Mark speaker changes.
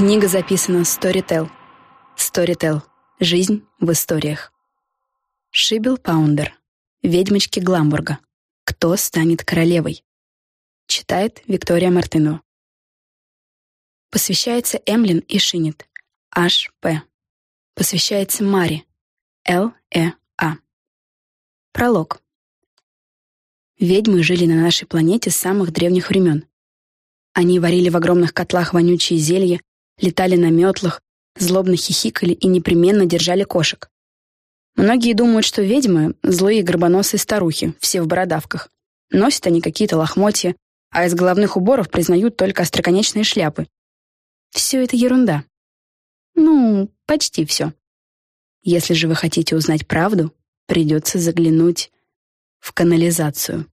Speaker 1: Книга записана Storytel. Storytel. Жизнь в историях. Шибил Паундер. Ведьмочки Гламбурга. Кто станет королевой? Читает Виктория Мартынова. Посвящается Эмлин и Шинит. П. Посвящается Маре. Л. Э. А. Пролог. Ведьмы жили на нашей планете с самых древних времен. Они варили в огромных котлах вонючие зелья, летали на метлах, злобно хихикали и непременно держали кошек. Многие думают, что ведьмы — злые горбоносые старухи, все в бородавках. Носят они какие-то лохмотья, а из головных уборов признают только остроконечные шляпы. Все это ерунда. Ну, почти все. Если же вы хотите узнать правду, придется заглянуть в канализацию.